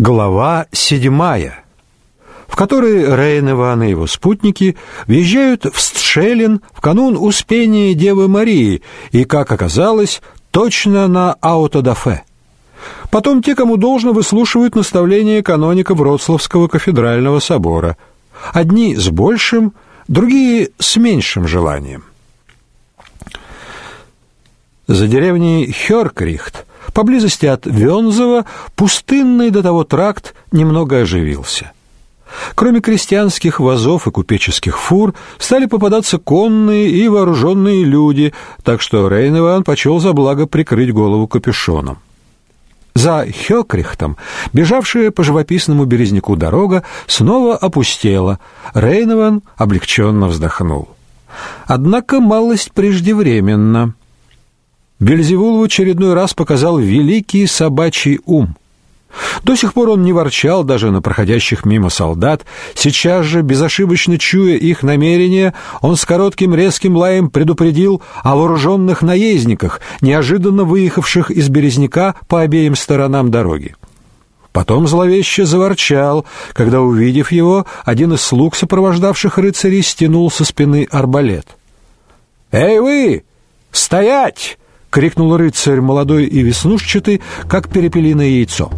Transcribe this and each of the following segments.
Глава седьмая, в которой Рейн Иван и его спутники въезжают в Стшелин в канун Успения Девы Марии и, как оказалось, точно на аутодафе. Потом те, кому должно, выслушивают наставления каноника Вроцлавского кафедрального собора. Одни с большим, другие с меньшим желанием. За деревней Хёркрихт Поблизости от Вёнзова пустынный до того тракт немного оживился. Кроме крестьянских вазов и купеческих фур, стали попадаться конные и вооруженные люди, так что Рейн Иван почел за благо прикрыть голову капюшоном. За Хёкрихтом, бежавшая по живописному березняку дорога, снова опустела. Рейнован облегченно вздохнул. Однако малость преждевременно. Бельзевул в очередной раз показал великий собачий ум. До сих пор он не ворчал даже на проходящих мимо солдат. Сейчас же, безошибочно чуя их намерения, он с коротким резким лаем предупредил о вооруженных наездниках, неожиданно выехавших из Березняка по обеим сторонам дороги. Потом зловеще заворчал, когда, увидев его, один из слуг, сопровождавших рыцарей, стянул со спины арбалет. «Эй вы! Стоять!» — крикнул рыцарь, молодой и веснушчатый, как перепелиное яйцо.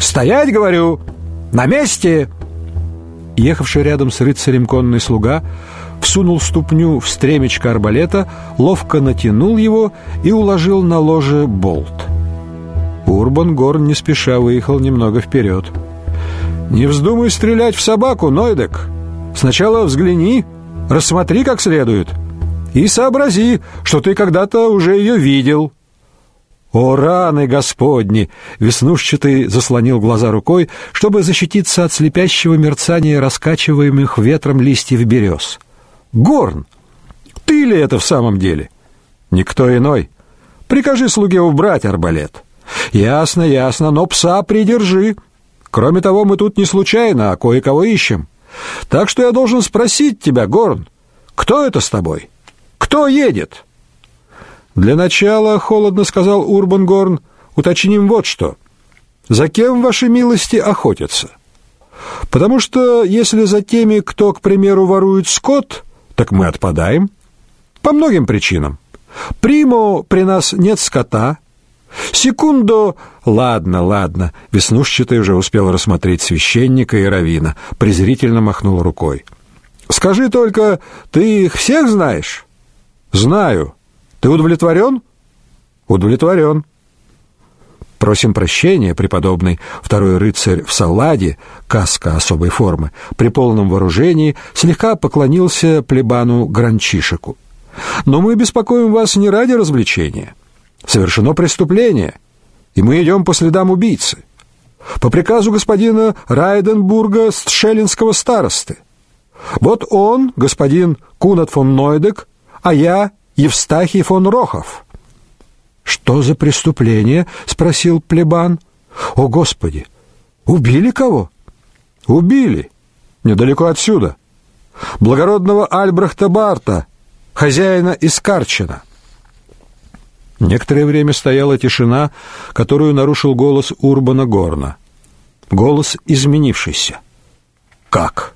«Стоять, говорю! На месте!» Ехавший рядом с рыцарем конный слуга всунул ступню в стремечко арбалета, ловко натянул его и уложил на ложе болт. Урбан Горн не спеша выехал немного вперед. «Не вздумай стрелять в собаку, Нойдек! Сначала взгляни, рассмотри как следует!» И сообрази, что ты когда-то уже ее видел». «О, раны Господни!» — веснушчатый заслонил глаза рукой, чтобы защититься от слепящего мерцания раскачиваемых ветром листьев берез. «Горн! Ты ли это в самом деле?» «Никто иной. Прикажи слуге убрать арбалет». «Ясно, ясно, но пса придержи. Кроме того, мы тут не случайно, а кое-кого ищем. Так что я должен спросить тебя, Горн, кто это с тобой?» Кто едет? Для начала, холодно сказал Урбангорн, уточним вот что. За кем, ваши милости, охотятся? Потому что если за теми, кто, к примеру, ворует скот, так мы отпадаем. По многим причинам. Примо, при нас нет скота. Секундо, ладно, ладно. Веснушчатый уже успел рассмотреть священника и равина, презрительно махнул рукой. Скажи только, ты их всех знаешь? Знаю. Ты удовлетворен? Удовлетворен. Просим прощения, преподобный второй рыцарь в саладе, каска особой формы, при полном вооружении слегка поклонился плебану Гранчишеку. Но мы беспокоим вас не ради развлечения. Совершено преступление, и мы идем по следам убийцы. По приказу господина Райденбурга Стшелинского старосты. Вот он, господин Кунат фон Нойдек, а я Евстахий фон Рохов. Что за преступление? спросил плебан. О, господи! Убили кого? Убили. Недалеко отсюда. Благородного Альбрехта Барта, хозяина Искарчина. Некоторое время стояла тишина, которую нарушил голос Урбана Горна. Голос изменившийся. Как?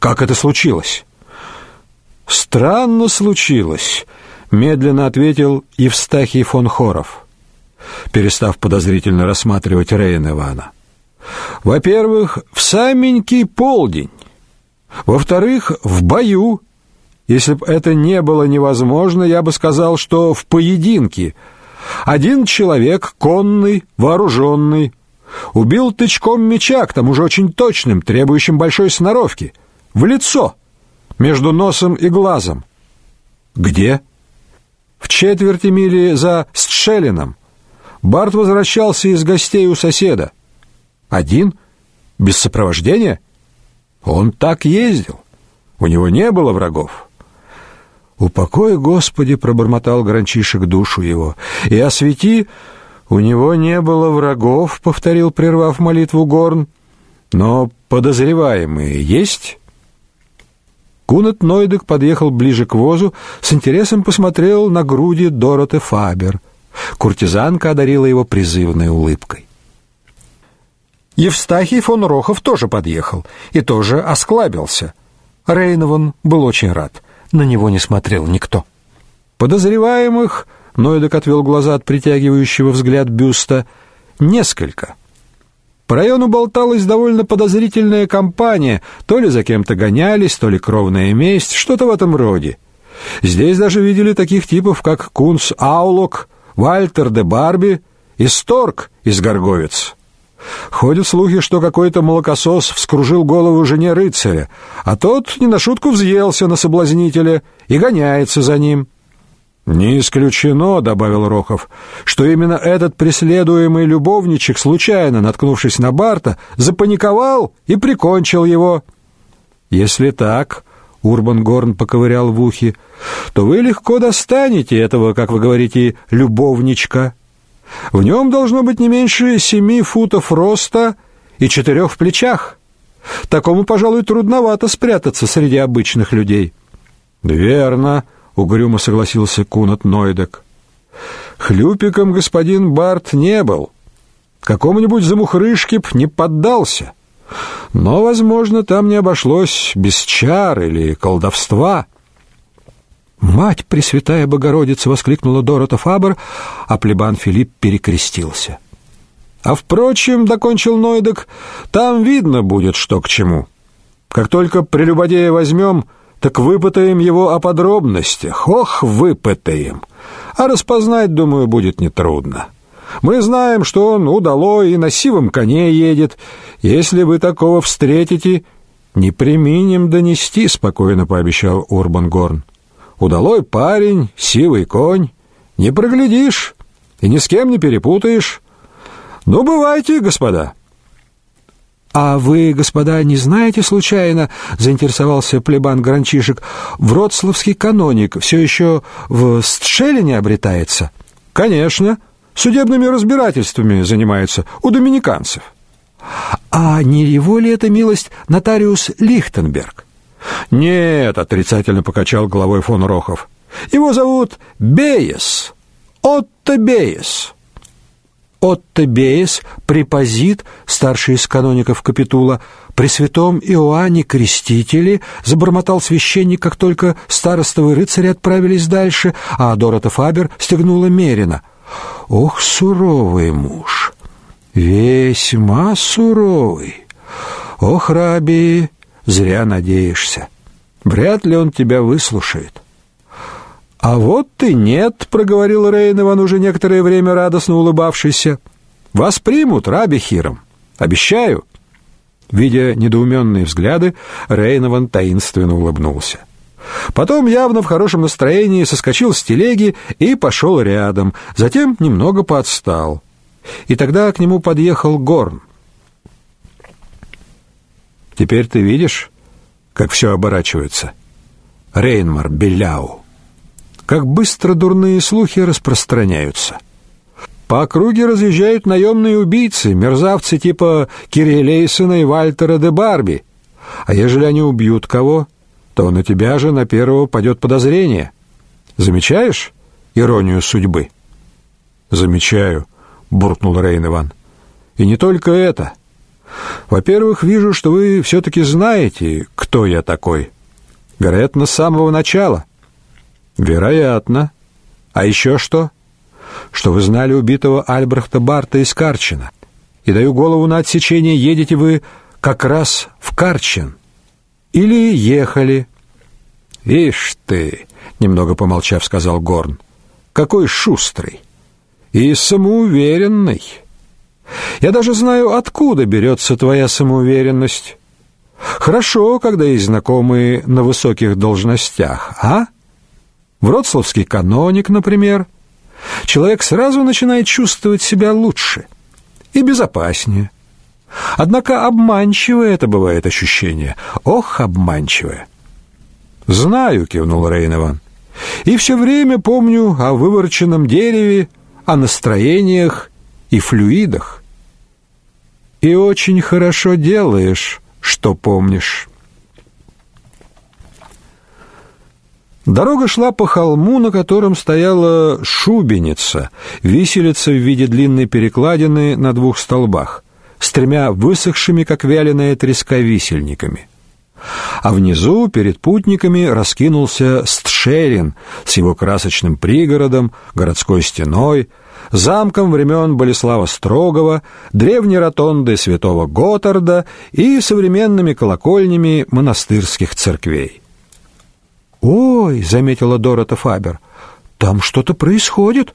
Как это случилось? Странно случилось, медленно ответил Евстахий фон Хоров, перестав подозрительно рассматривать Рейна Ивана. Во-первых, в саменький полдень. Во-вторых, в бою. Если бы это не было невозможно, я бы сказал, что в поединке. Один человек, конный, вооруженный, убил тычком меча, к тому же очень точным, требующим большой сноровки, в лицо между носом и глазом. Где? В четверти мили за Стшелином. Барт возвращался из гостей у соседа. Один? Без сопровождения? Он так ездил. У него не было врагов. «Упокой, Господи!» — пробормотал Гранчишек душу его. «И освети...» «У него не было врагов», — повторил, прервав молитву Горн. «Но подозреваемые есть?» Кунет Нойдек подъехал ближе к возу, с интересом посмотрел на груди Дороты Фабер. Куртизанка одарила его призывной улыбкой. Евстахий фон Рохов тоже подъехал и тоже осклабился. Рейнован был очень рад. На него не смотрел никто. Подозреваемых, Нойдек отвел глаза от притягивающего взгляд бюста, несколько. По району болталась довольно подозрительная компания, то ли за кем-то гонялись, то ли кровная месть, что-то в этом роде. Здесь даже видели таких типов, как Кунс Аулок, Вальтер де Барби и Сторг из Горговец. Ходят слухи, что какой-то молокосос вскружил голову жене рыцаря, а тот не на шутку взъелся на соблазнителя и гоняется за ним. «Не исключено», — добавил Рохов, — «что именно этот преследуемый любовничек, случайно наткнувшись на Барта, запаниковал и прикончил его». «Если так», — Урбан Горн поковырял в ухе, — «то вы легко достанете этого, как вы говорите, любовничка». В нем должно быть не меньше семи футов роста и четырех в плечах. Такому, пожалуй, трудновато спрятаться среди обычных людей. Верно, угрюмо согласился Кунат Нойдек. Хлюпиком господин Барт не был. Какому-нибудь замухрышке б не поддался. Но, возможно, там не обошлось без чар или колдовства. «Мать Пресвятая Богородица!» — воскликнула Дорота Фабр, а плебан Филипп перекрестился. «А впрочем, — докончил Нойдек, — там видно будет, что к чему. Как только прелюбодея возьмем, так выпытаем его о подробностях. Ох, выпытаем! А распознать, думаю, будет нетрудно. Мы знаем, что он удалой и на сивом коне едет. Если вы такого встретите, не применим донести, — спокойно пообещал Урбан Горн. Удалой парень, сивый конь. Не проглядишь и ни с кем не перепутаешь. Ну, бывайте, господа. «А вы, господа, не знаете случайно, — заинтересовался плебан Гранчишек, — вроцлавский каноник все еще в Стшелине обретается?» «Конечно, судебными разбирательствами занимается у доминиканцев». «А не его ли это милость нотариус Лихтенберг?» «Нет», — отрицательно покачал головой фон Рохов. «Его зовут Бейес, Отто Бейес». Отто Бейес, препозит, старший из каноников Капитула, при святом Иоанне Крестителе, забормотал священник, как только старостовые рыцари отправились дальше, а Дорота Фабер стегнула Мерина. «Ох, суровый муж! Весьма суровый! Ох, раби, зря надеешься. Вряд ли он тебя выслушает. А вот ты нет, проговорил Рейнован уже некоторое время радостно улыбавшийся. Вас примут раби Хиром, обещаю. Видя недоуменные взгляды, Рейнован таинственно улыбнулся. Потом, явно в хорошем настроении, соскочил с телеги и пошел рядом, затем немного поотстал. И тогда к нему подъехал Горн. «Теперь ты видишь, как все оборачивается. Рейнмар Беляу. Как быстро дурные слухи распространяются. По округе разъезжают наемные убийцы, мерзавцы типа Кирилейсона и Вальтера де Барби. А ежели они убьют кого, то на тебя же на первого падет подозрение. Замечаешь иронию судьбы? Замечаю, буркнул Рейн Иван. И не только это. Во-первых, вижу, что вы все-таки знаете, кто я такой. Вероятно, с самого начала. Вероятно. А еще что? Что вы знали убитого Альбрехта Барта из Карчина. И даю голову на отсечение, едете вы как раз в Карчин. Или ехали. Ишь ты, немного помолчав, сказал Горн. Какой шустрый и самоуверенный. Я даже знаю, откуда берется твоя самоуверенность. Хорошо, когда есть знакомые на высоких должностях, а? Вроцлавский каноник, например. Человек сразу начинает чувствовать себя лучше и безопаснее. Однако обманчивое это бывает ощущение. Ох, обманчивое. «Знаю», — кивнул Рейнован. «И все время помню о выворченном дереве, о настроениях и флюидах. И очень хорошо делаешь, что помнишь. Дорога шла по холму, на котором стояла шубеница, виселица в виде длинной перекладины на двух столбах. с тремя высохшими, как вяленая треска, висельниками. А внизу, перед путниками, раскинулся Стшерин с его красочным пригородом, городской стеной, замком времен Болеслава Строгого, древней ротондой святого Готарда и современными колокольнями монастырских церквей. «Ой!» — заметила Дорота Фабер. «Там что-то происходит.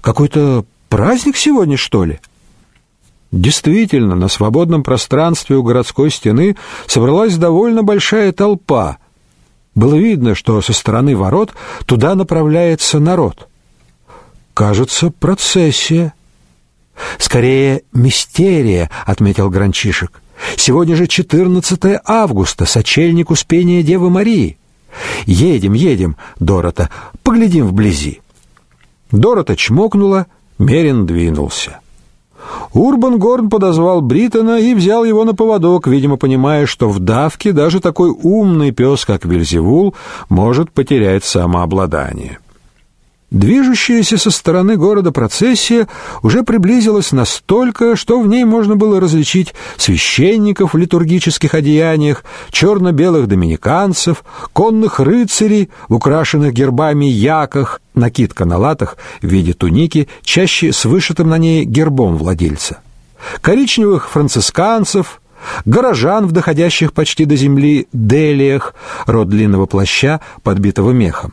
Какой-то праздник сегодня, что ли?» Действительно, на свободном пространстве у городской стены собралась довольно большая толпа. Было видно, что со стороны ворот туда направляется народ. Кажется, процессия. Скорее, мистерия, отметил Гранчишек. Сегодня же 14 августа, сочельник Успения Девы Марии. Едем, едем, Дорота, поглядим вблизи. Дорота чмокнула, Мерин двинулся. Урбан Горн подозвал Бритона и взял его на поводок, видимо, понимая, что в давке даже такой умный пес, как Вильзевул, может потерять самообладание. Движущаяся со стороны города процессия уже приблизилась настолько, что в ней можно было различить священников в литургических одеяниях, черно-белых доминиканцев, конных рыцарей в украшенных гербами яках, накидка на латах в виде туники, чаще с вышитым на ней гербом владельца, коричневых францисканцев, горожан в доходящих почти до земли делиях, род длинного плаща, подбитого мехом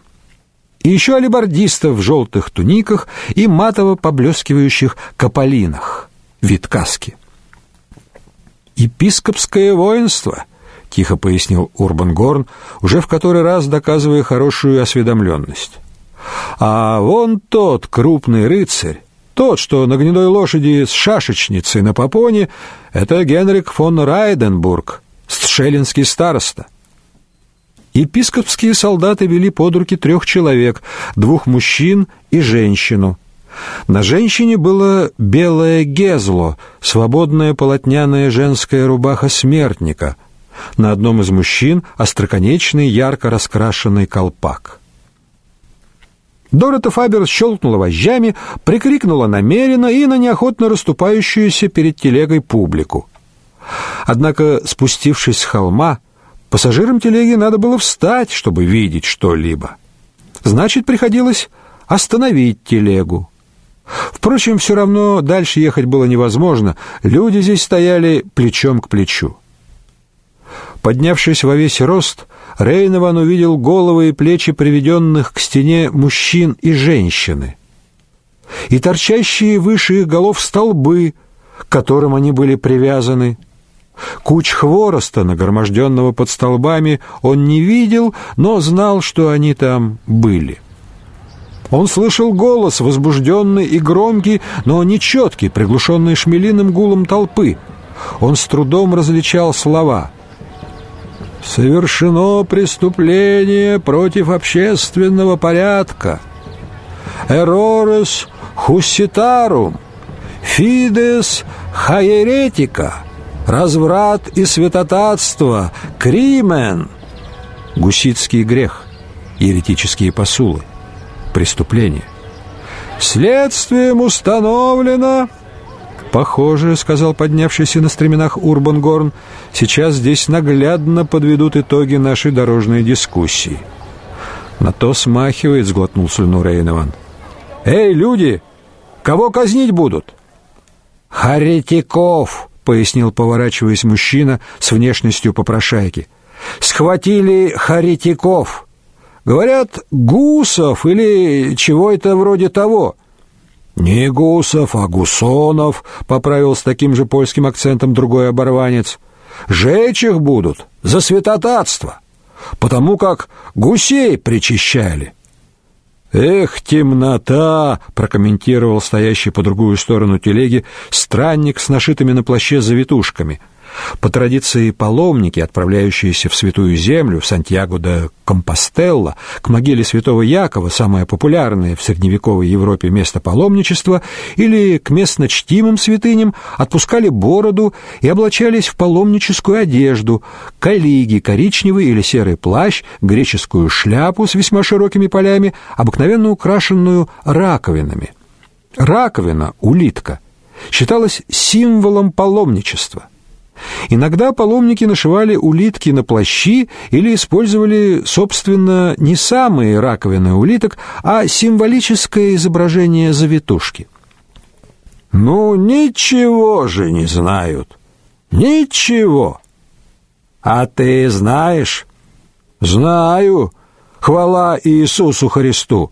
и еще алибардистов в желтых туниках и матово поблескивающих каполинах, вид каски. «Епископское воинство», — тихо пояснил Урбан Горн, уже в который раз доказывая хорошую осведомленность. «А вон тот крупный рыцарь, тот, что на гнедой лошади с шашечницей на попоне, это Генрик фон Райденбург, стшелинский староста». Епископские солдаты вели под руки трех человек, двух мужчин и женщину. На женщине было белое гезло, свободная полотняная женская рубаха смертника. На одном из мужчин остроконечный ярко раскрашенный колпак. Дорота Фабер щелкнула вожжами, прикрикнула намеренно и на неохотно расступающуюся перед телегой публику. Однако, спустившись с холма, Пассажирам телеги надо было встать, чтобы видеть что-либо. Значит, приходилось остановить телегу. Впрочем, все равно дальше ехать было невозможно. Люди здесь стояли плечом к плечу. Поднявшись во весь рост, Рейнован увидел головы и плечи приведенных к стене мужчин и женщины. И торчащие выше их голов столбы, к которым они были привязаны. Куч хвороста, нагроможденного под столбами, он не видел, но знал, что они там были. Он слышал голос, возбужденный и громкий, но нечеткий, приглушенный шмелиным гулом толпы. Он с трудом различал слова. «Совершено преступление против общественного порядка. Эрорес хуситарум, фидес хаеретика» разврат и святотатство, кримен, гуситский грех, еретические посулы, преступление. Следствием установлено... Похоже, сказал поднявшийся на стременах Урбангорн, сейчас здесь наглядно подведут итоги нашей дорожной дискуссии. На то смахивает, сглотнул слюну Рейнован. Эй, люди, кого казнить будут? Харетиков, пояснил, поворачиваясь мужчина с внешностью попрошайки. Схватили харетиков. Говорят, гусов или чего это вроде того. Не гусов, а гусонов, поправил с таким же польским акцентом другой оборванец. Жечь их будут за святотатство, потому как гусей причащали. «Эх, темнота!» — прокомментировал стоящий по другую сторону телеги странник с нашитыми на плаще завитушками — по традиции паломники, отправляющиеся в Святую Землю, в Сантьяго де Компостелло, к могиле святого Якова, самое популярное в средневековой Европе место паломничества, или к местно чтимым святыням, отпускали бороду и облачались в паломническую одежду, калиги, коричневый или серый плащ, греческую шляпу с весьма широкими полями, обыкновенно украшенную раковинами. Раковина, улитка — считалось символом паломничества. Иногда паломники нашивали улитки на плащи или использовали, собственно, не самые раковины улиток, а символическое изображение завитушки. «Ну, ничего же не знают. Ничего. А ты знаешь?» «Знаю. Хвала Иисусу Христу!»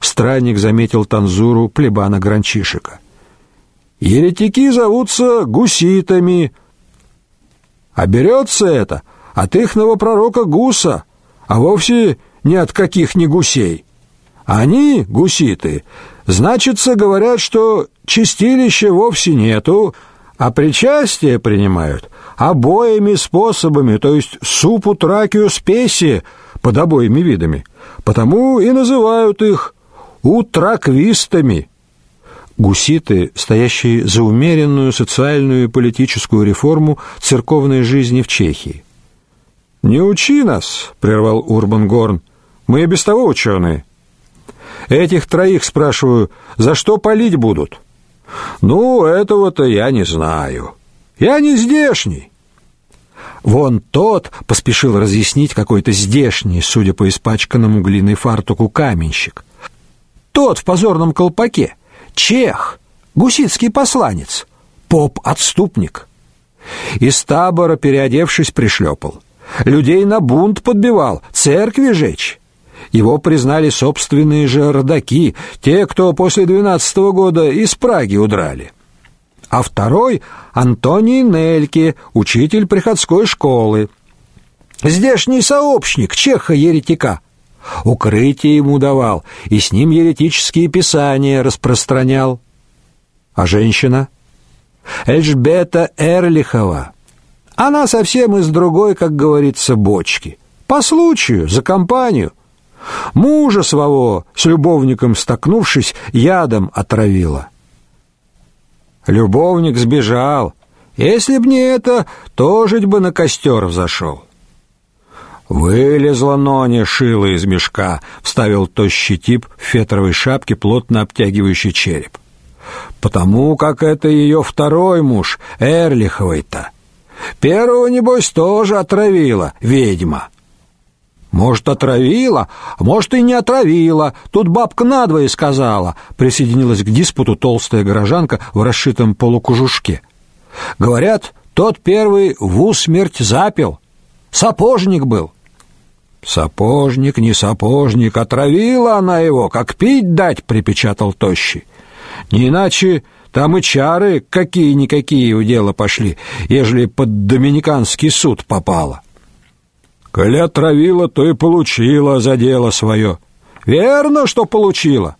Странник заметил танзуру плебана Гранчишика. «Еретики зовутся гуситами, а берется это от ихного пророка Гуса, а вовсе не от каких ни гусей. Они, гуситы, значится, говорят, что чистилища вовсе нету, а причастие принимают обоими способами, то есть супу тракию спеси под обоими видами. Потому и называют их утраквистами. Гуситы, стоящие за умеренную социальную и политическую реформу церковной жизни в Чехии. «Не учи нас», — прервал Урбан Горн, — «мы и без того ученые». «Этих троих, спрашиваю, за что палить будут?» «Ну, этого-то я не знаю. Я не здешний». Вон тот поспешил разъяснить какой-то здешний, судя по испачканному глиной фартуку, каменщик. Тот в позорном колпаке — чех, гусицкий посланец, поп-отступник. Из табора, переодевшись, пришлепал. Людей на бунт подбивал, церкви жечь. Его признали собственные же родаки, те, кто после двенадцатого года из Праги удрали. А второй — Антоний Нельке, учитель приходской школы. Здешний сообщник, чеха-еретика — укрытие ему давал и с ним еретические писания распространял. А женщина? Эльжбета Эрлихова. Она совсем из другой, как говорится, бочки. По случаю, за компанию. Мужа своего, с любовником столкнувшись, ядом отравила. Любовник сбежал. Если б не это, то жить бы на костер взошел. «Вылезла Ноня шила из мешка», — вставил тощий тип в фетровой шапке, плотно обтягивающий череп. «Потому как это ее второй муж, Эрлиховый-то. Первого, небось, тоже отравила ведьма». «Может, отравила, а может, и не отравила. Тут бабка надвое сказала», — присоединилась к диспуту толстая горожанка в расшитом полукожушке. «Говорят, тот первый в усмерть запил. Сапожник был». «Сапожник, не сапожник, отравила она его, как пить дать», — припечатал Тощий. «Не иначе там и чары какие-никакие в дело пошли, ежели под доминиканский суд попала». «Коли отравила, то и получила за дело свое». «Верно, что получила.